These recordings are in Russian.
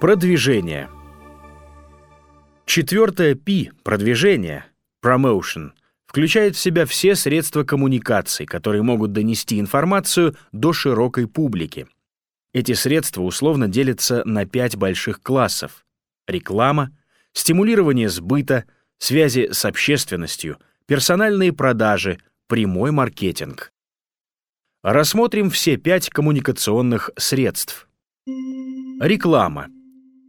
Продвижение. Четвертое P – продвижение, promotion, включает в себя все средства коммуникации, которые могут донести информацию до широкой публики. Эти средства условно делятся на пять больших классов. Реклама, стимулирование сбыта, связи с общественностью, персональные продажи, прямой маркетинг. Рассмотрим все пять коммуникационных средств. Реклама –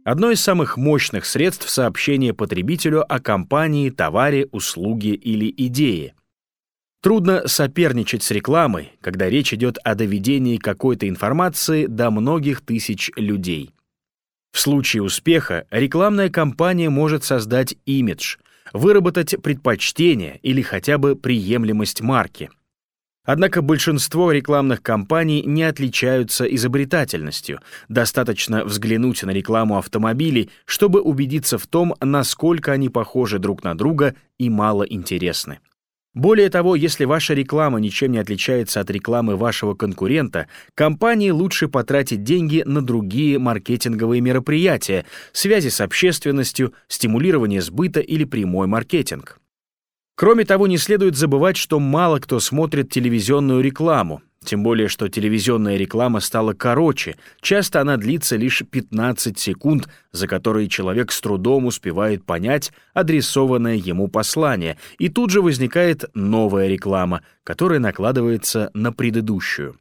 одно из самых мощных средств сообщения потребителю о компании, товаре, услуге или идее. Трудно соперничать с рекламой, когда речь идет о доведении какой-то информации до многих тысяч людей. В случае успеха рекламная кампания может создать имидж, выработать предпочтение или хотя бы приемлемость марки. Однако большинство рекламных кампаний не отличаются изобретательностью. Достаточно взглянуть на рекламу автомобилей, чтобы убедиться в том, насколько они похожи друг на друга и мало интересны. Более того, если ваша реклама ничем не отличается от рекламы вашего конкурента, компании лучше потратить деньги на другие маркетинговые мероприятия, связи с общественностью, стимулирование сбыта или прямой маркетинг. Кроме того, не следует забывать, что мало кто смотрит телевизионную рекламу, тем более что телевизионная реклама стала короче, часто она длится лишь 15 секунд, за которые человек с трудом успевает понять адресованное ему послание, и тут же возникает новая реклама, которая накладывается на предыдущую.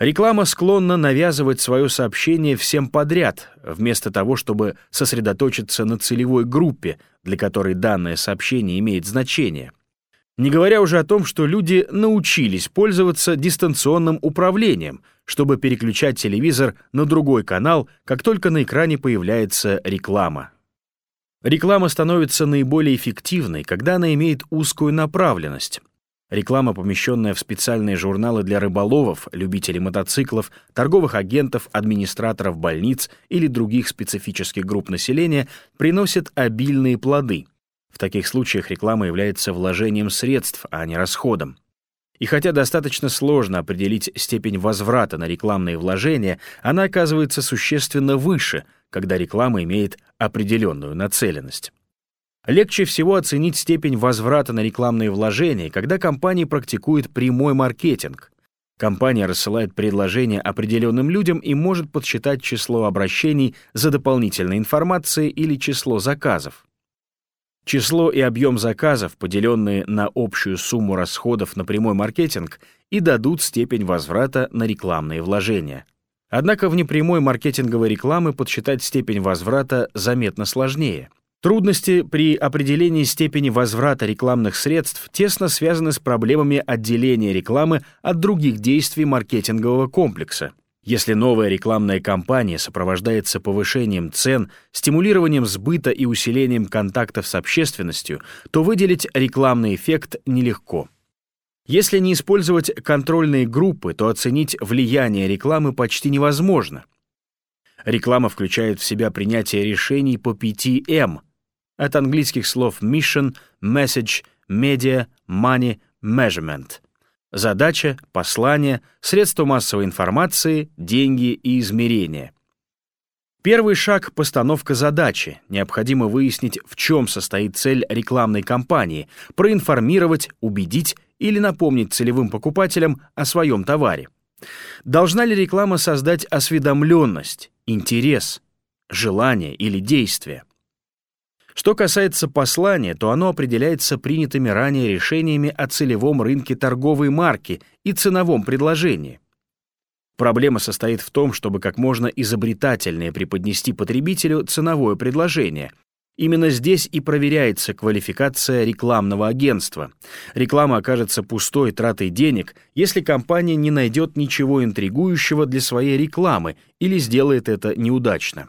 Реклама склонна навязывать свое сообщение всем подряд, вместо того, чтобы сосредоточиться на целевой группе, для которой данное сообщение имеет значение. Не говоря уже о том, что люди научились пользоваться дистанционным управлением, чтобы переключать телевизор на другой канал, как только на экране появляется реклама. Реклама становится наиболее эффективной, когда она имеет узкую направленность. Реклама, помещенная в специальные журналы для рыболовов, любителей мотоциклов, торговых агентов, администраторов больниц или других специфических групп населения, приносит обильные плоды. В таких случаях реклама является вложением средств, а не расходом. И хотя достаточно сложно определить степень возврата на рекламные вложения, она оказывается существенно выше, когда реклама имеет определенную нацеленность. Легче всего оценить степень возврата на рекламные вложения, когда компания практикует прямой маркетинг. Компания рассылает предложения определенным людям и может подсчитать число обращений за дополнительной информацией или число заказов. Число и объем заказов, поделенные на общую сумму расходов на прямой маркетинг, и дадут степень возврата на рекламные вложения. Однако в непрямой маркетинговой рекламы подсчитать степень возврата заметно сложнее — Трудности при определении степени возврата рекламных средств тесно связаны с проблемами отделения рекламы от других действий маркетингового комплекса. Если новая рекламная кампания сопровождается повышением цен, стимулированием сбыта и усилением контактов с общественностью, то выделить рекламный эффект нелегко. Если не использовать контрольные группы, то оценить влияние рекламы почти невозможно. Реклама включает в себя принятие решений по 5М от английских слов mission, message, media, money, measurement. Задача, послание, средства массовой информации, деньги и измерения. Первый шаг — постановка задачи. Необходимо выяснить, в чем состоит цель рекламной кампании, проинформировать, убедить или напомнить целевым покупателям о своем товаре. Должна ли реклама создать осведомленность, интерес, желание или действие? Что касается послания, то оно определяется принятыми ранее решениями о целевом рынке торговой марки и ценовом предложении. Проблема состоит в том, чтобы как можно изобретательнее преподнести потребителю ценовое предложение. Именно здесь и проверяется квалификация рекламного агентства. Реклама окажется пустой тратой денег, если компания не найдет ничего интригующего для своей рекламы или сделает это неудачно.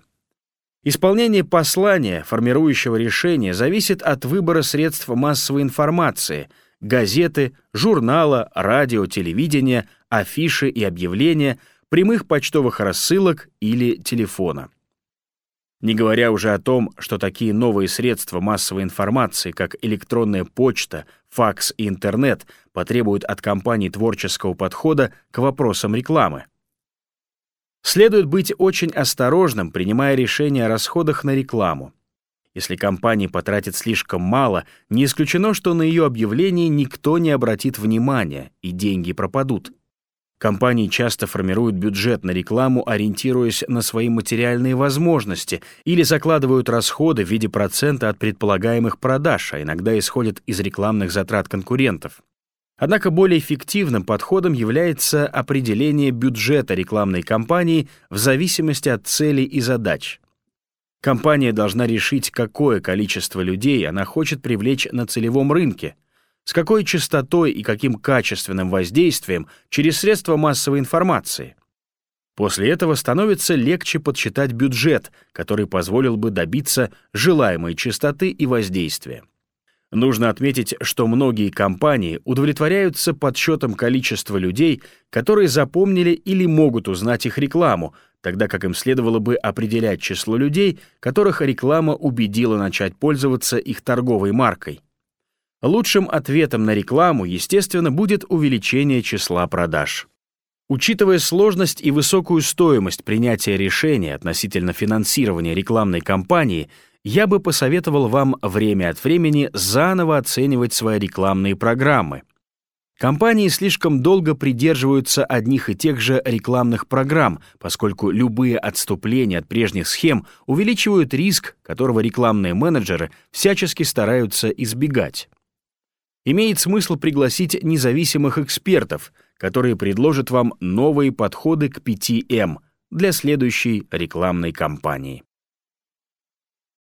Исполнение послания, формирующего решение, зависит от выбора средств массовой информации, газеты, журнала, радио, телевидения, афиши и объявления, прямых почтовых рассылок или телефона. Не говоря уже о том, что такие новые средства массовой информации, как электронная почта, факс и интернет, потребуют от компаний творческого подхода к вопросам рекламы. Следует быть очень осторожным, принимая решения о расходах на рекламу. Если компания потратит слишком мало, не исключено, что на ее объявление никто не обратит внимания, и деньги пропадут. Компании часто формируют бюджет на рекламу, ориентируясь на свои материальные возможности, или закладывают расходы в виде процента от предполагаемых продаж, а иногда исходят из рекламных затрат конкурентов. Однако более эффективным подходом является определение бюджета рекламной кампании в зависимости от целей и задач. Компания должна решить, какое количество людей она хочет привлечь на целевом рынке, с какой частотой и каким качественным воздействием через средства массовой информации. После этого становится легче подсчитать бюджет, который позволил бы добиться желаемой частоты и воздействия. Нужно отметить, что многие компании удовлетворяются подсчетом количества людей, которые запомнили или могут узнать их рекламу, тогда как им следовало бы определять число людей, которых реклама убедила начать пользоваться их торговой маркой. Лучшим ответом на рекламу, естественно, будет увеличение числа продаж. Учитывая сложность и высокую стоимость принятия решения относительно финансирования рекламной кампании, я бы посоветовал вам время от времени заново оценивать свои рекламные программы. Компании слишком долго придерживаются одних и тех же рекламных программ, поскольку любые отступления от прежних схем увеличивают риск, которого рекламные менеджеры всячески стараются избегать. Имеет смысл пригласить независимых экспертов, которые предложат вам новые подходы к 5М для следующей рекламной кампании.